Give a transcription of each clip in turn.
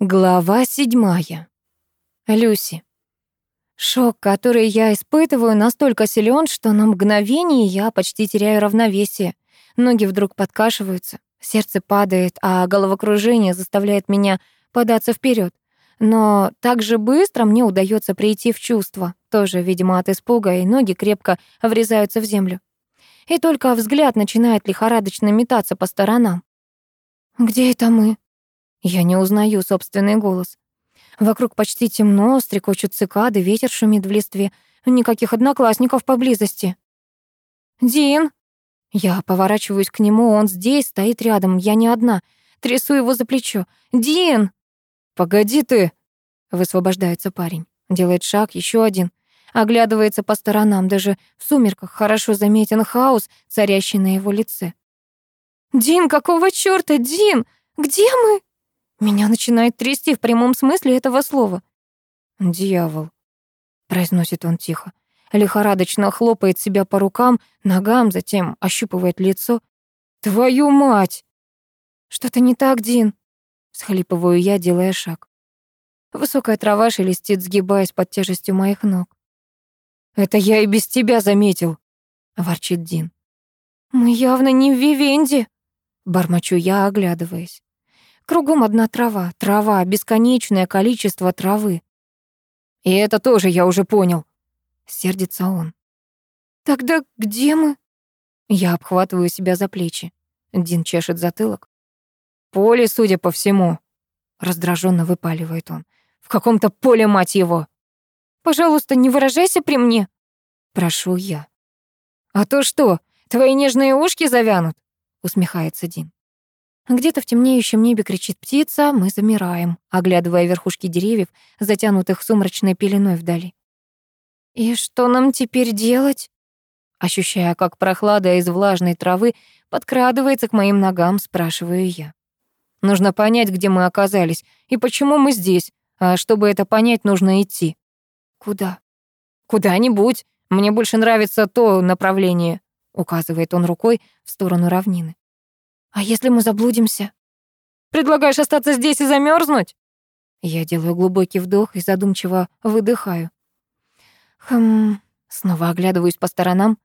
Глава седьмая. Люси. Шок, который я испытываю, настолько силен, что на мгновение я почти теряю равновесие. Ноги вдруг подкашиваются, сердце падает, а головокружение заставляет меня податься вперед. Но так же быстро мне удается прийти в чувство, тоже, видимо, от испуга, и ноги крепко врезаются в землю. И только взгляд начинает лихорадочно метаться по сторонам. «Где это мы?» Я не узнаю собственный голос. Вокруг почти темно, стрекочут цикады, ветер шумит в листве. Никаких одноклассников поблизости. «Дин!» Я поворачиваюсь к нему, он здесь, стоит рядом, я не одна. Трясу его за плечо. «Дин!» «Погоди ты!» Высвобождается парень. Делает шаг, еще один. Оглядывается по сторонам, даже в сумерках хорошо заметен хаос, царящий на его лице. «Дин, какого чёрта, Дин? Где мы?» Меня начинает трясти в прямом смысле этого слова. «Дьявол», — произносит он тихо, лихорадочно хлопает себя по рукам, ногам, затем ощупывает лицо. «Твою мать!» «Что-то не так, Дин», — схлипываю я, делая шаг. Высокая трава шелестит, сгибаясь под тяжестью моих ног. «Это я и без тебя заметил», — ворчит Дин. «Мы явно не в Вивенде», — бормочу я, оглядываясь. Кругом одна трава, трава, бесконечное количество травы. И это тоже я уже понял. Сердится он. Тогда где мы? Я обхватываю себя за плечи. Дин чешет затылок. Поле, судя по всему. Раздраженно выпаливает он. В каком-то поле, мать его. Пожалуйста, не выражайся при мне. Прошу я. А то что, твои нежные ушки завянут? Усмехается Дин. Где-то в темнеющем небе кричит птица, мы замираем, оглядывая верхушки деревьев, затянутых сумрачной пеленой вдали. «И что нам теперь делать?» Ощущая, как прохлада из влажной травы подкрадывается к моим ногам, спрашиваю я. «Нужно понять, где мы оказались и почему мы здесь, а чтобы это понять, нужно идти». «Куда?» «Куда-нибудь. Мне больше нравится то направление», — указывает он рукой в сторону равнины. А если мы заблудимся? Предлагаешь остаться здесь и замерзнуть? Я делаю глубокий вдох и задумчиво выдыхаю. Хм, снова оглядываюсь по сторонам.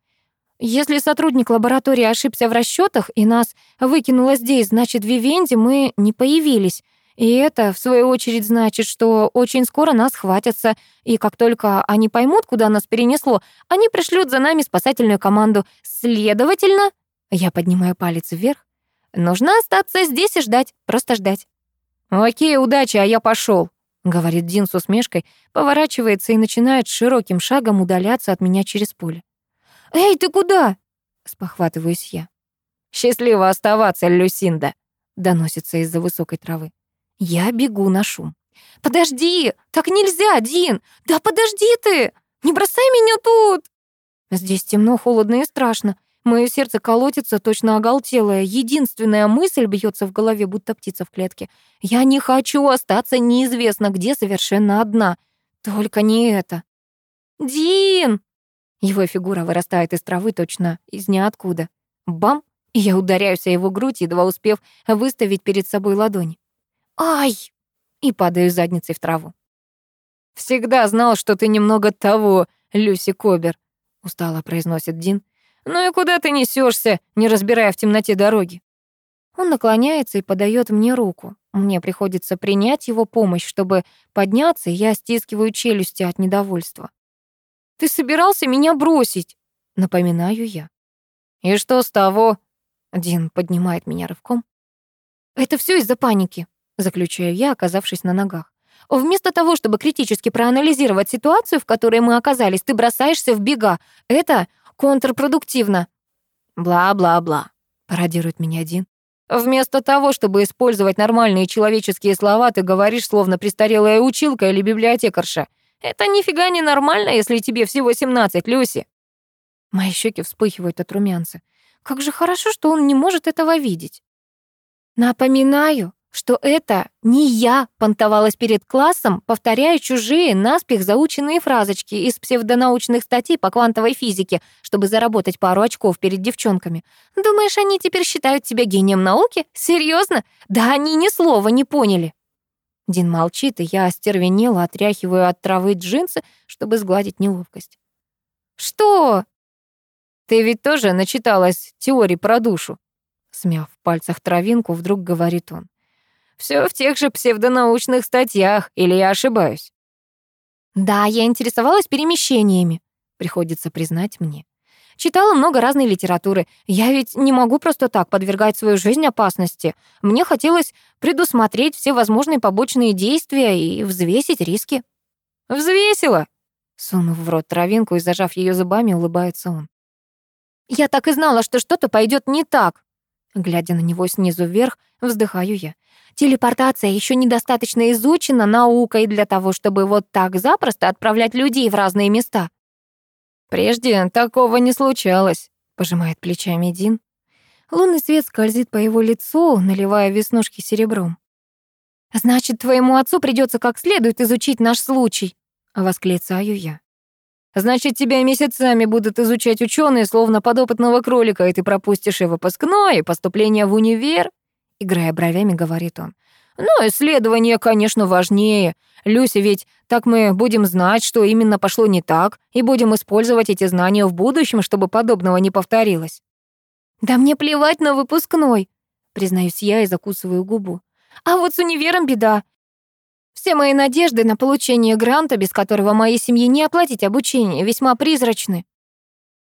Если сотрудник лаборатории ошибся в расчетах и нас выкинуло здесь, значит, в Вивенде мы не появились. И это, в свою очередь, значит, что очень скоро нас хватятся, и как только они поймут, куда нас перенесло, они пришлют за нами спасательную команду. Следовательно, я поднимаю палец вверх, Нужно остаться здесь и ждать, просто ждать. «Окей, удачи, а я пошел, говорит Дин с усмешкой, поворачивается и начинает широким шагом удаляться от меня через поле. «Эй, ты куда?» — спохватываюсь я. «Счастливо оставаться, Люсинда», — доносится из-за высокой травы. Я бегу на шум. «Подожди! Так нельзя, Дин! Да подожди ты! Не бросай меня тут!» Здесь темно, холодно и страшно. Моё сердце колотится, точно оголтелое. Единственная мысль бьется в голове, будто птица в клетке. Я не хочу остаться неизвестно где совершенно одна. Только не это. «Дин!» Его фигура вырастает из травы точно из ниоткуда. Бам! Я ударяюсь о его грудь, едва успев выставить перед собой ладонь. «Ай!» И падаю задницей в траву. «Всегда знал, что ты немного того, Люси Кобер», — устало произносит Дин. «Ну и куда ты несешься, не разбирая в темноте дороги?» Он наклоняется и подает мне руку. Мне приходится принять его помощь, чтобы подняться, и я стискиваю челюсти от недовольства. «Ты собирался меня бросить?» — напоминаю я. «И что с того?» — Дин поднимает меня рывком. «Это все из-за паники», — заключаю я, оказавшись на ногах. «Вместо того, чтобы критически проанализировать ситуацию, в которой мы оказались, ты бросаешься в бега. Это контрпродуктивно. Бла-бла-бла, пародирует меня один. Вместо того, чтобы использовать нормальные человеческие слова, ты говоришь, словно престарелая училка или библиотекарша. Это нифига не нормально, если тебе всего 17, Люси. Мои щеки вспыхивают от румянца. Как же хорошо, что он не может этого видеть. Напоминаю, что это не я понтовалась перед классом, повторяя чужие, наспех заученные фразочки из псевдонаучных статей по квантовой физике, чтобы заработать пару очков перед девчонками. Думаешь, они теперь считают тебя гением науки? Серьезно? Да они ни слова не поняли. Дин молчит, и я остервенела, отряхиваю от травы джинсы, чтобы сгладить неловкость. «Что?» «Ты ведь тоже начиталась теории про душу?» Смяв в пальцах травинку, вдруг говорит он. Все в тех же псевдонаучных статьях, или я ошибаюсь?» «Да, я интересовалась перемещениями», приходится признать мне. Читала много разной литературы. Я ведь не могу просто так подвергать свою жизнь опасности. Мне хотелось предусмотреть все возможные побочные действия и взвесить риски. «Взвесила!» Сунув в рот травинку и зажав ее зубами, улыбается он. «Я так и знала, что что-то пойдет не так!» Глядя на него снизу вверх, вздыхаю я. Телепортация еще недостаточно изучена наукой для того, чтобы вот так запросто отправлять людей в разные места. «Прежде такого не случалось», — пожимает плечами Дин. Лунный свет скользит по его лицу, наливая веснушки серебром. «Значит, твоему отцу придется как следует изучить наш случай», — восклицаю я. «Значит, тебя месяцами будут изучать ученые, словно подопытного кролика, и ты пропустишь и выпускное, и поступление в универ», — играя бровями, говорит он. Но исследование, конечно, важнее. Люся, ведь так мы будем знать, что именно пошло не так, и будем использовать эти знания в будущем, чтобы подобного не повторилось. Да мне плевать на выпускной, признаюсь я и закусываю губу. А вот с универом беда. Все мои надежды на получение гранта, без которого моей семье не оплатить обучение, весьма призрачны.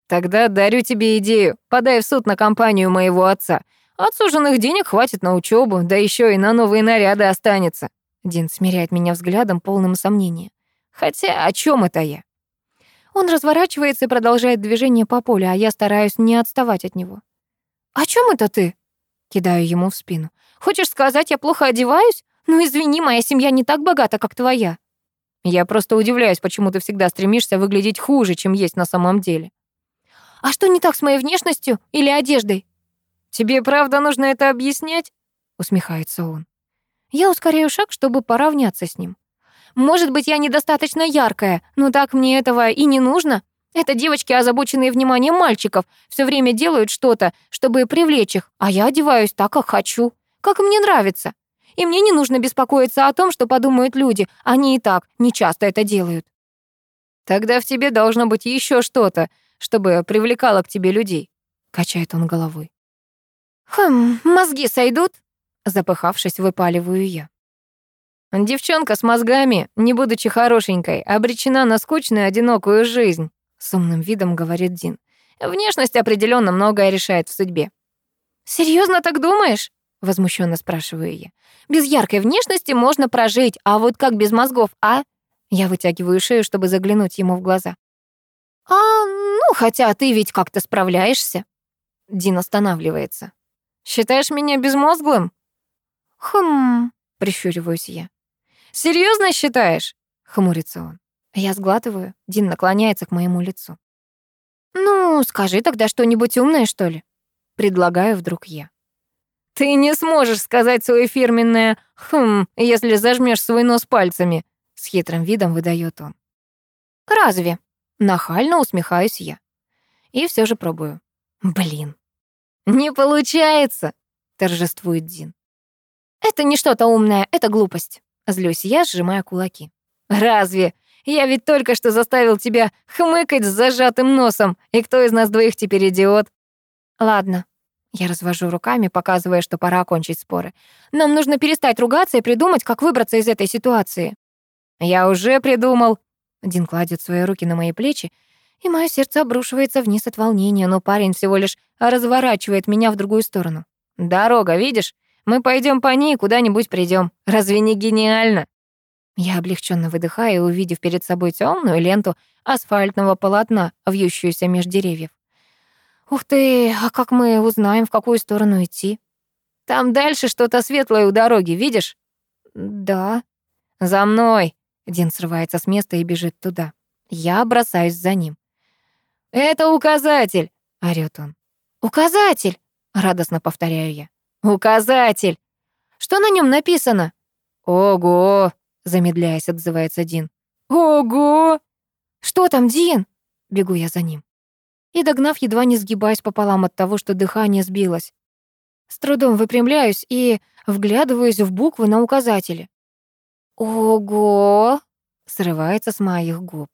Тогда дарю тебе идею. Подай в суд на компанию моего отца. Отсуженных денег хватит на учебу, да еще и на новые наряды останется. Дин смиряет меня взглядом, полным сомнения. Хотя о чем это я? Он разворачивается и продолжает движение по полю, а я стараюсь не отставать от него. «О чем это ты?» Кидаю ему в спину. «Хочешь сказать, я плохо одеваюсь? Ну, извини, моя семья не так богата, как твоя». Я просто удивляюсь, почему ты всегда стремишься выглядеть хуже, чем есть на самом деле. «А что не так с моей внешностью или одеждой?» «Тебе правда нужно это объяснять?» — усмехается он. Я ускоряю шаг, чтобы поравняться с ним. «Может быть, я недостаточно яркая, но так мне этого и не нужно. Это девочки, озабоченные вниманием мальчиков, все время делают что-то, чтобы привлечь их, а я одеваюсь так, как хочу, как мне нравится. И мне не нужно беспокоиться о том, что подумают люди, они и так нечасто это делают». «Тогда в тебе должно быть еще что-то, чтобы привлекало к тебе людей», — качает он головой. «Хм, мозги сойдут?» Запыхавшись, выпаливаю я. «Девчонка с мозгами, не будучи хорошенькой, обречена на скучную одинокую жизнь», с умным видом говорит Дин. «Внешность определенно многое решает в судьбе». «Серьезно так думаешь?» Возмущенно спрашиваю я. «Без яркой внешности можно прожить, а вот как без мозгов, а?» Я вытягиваю шею, чтобы заглянуть ему в глаза. «А, ну, хотя ты ведь как-то справляешься». Дин останавливается. Считаешь меня безмозглым?» «Хм...» — прищуриваюсь я. «Серьезно считаешь?» — хмурится он. Я сглатываю. Дин наклоняется к моему лицу. «Ну, скажи тогда что-нибудь умное, что ли?» Предлагаю вдруг я. «Ты не сможешь сказать свое фирменное «хм», если зажмешь свой нос пальцами», — с хитрым видом выдает он. «Разве?» — нахально усмехаюсь я. И все же пробую. Блин, «Не получается!» — торжествует Дин. «Это не что-то умное, это глупость», — злюсь я, сжимая кулаки. «Разве? Я ведь только что заставил тебя хмыкать с зажатым носом, и кто из нас двоих теперь идиот?» «Ладно». Я развожу руками, показывая, что пора окончить споры. «Нам нужно перестать ругаться и придумать, как выбраться из этой ситуации». «Я уже придумал». Дин кладет свои руки на мои плечи и мое сердце обрушивается вниз от волнения, но парень всего лишь разворачивает меня в другую сторону. «Дорога, видишь? Мы пойдем по ней куда-нибудь придем. Разве не гениально?» Я облегченно выдыхаю, увидев перед собой темную ленту асфальтного полотна, вьющуюся меж деревьев. «Ух ты, а как мы узнаем, в какую сторону идти?» «Там дальше что-то светлое у дороги, видишь?» «Да». «За мной!» Дин срывается с места и бежит туда. Я бросаюсь за ним. «Это указатель!» — орёт он. «Указатель!» — радостно повторяю я. «Указатель! Что на нем написано?» «Ого!» — замедляясь, отзывается Дин. «Ого!» «Что там, Дин?» — бегу я за ним. И, догнав, едва не сгибаюсь пополам от того, что дыхание сбилось. С трудом выпрямляюсь и вглядываюсь в буквы на указателе. Ого! Срывается с моих губ.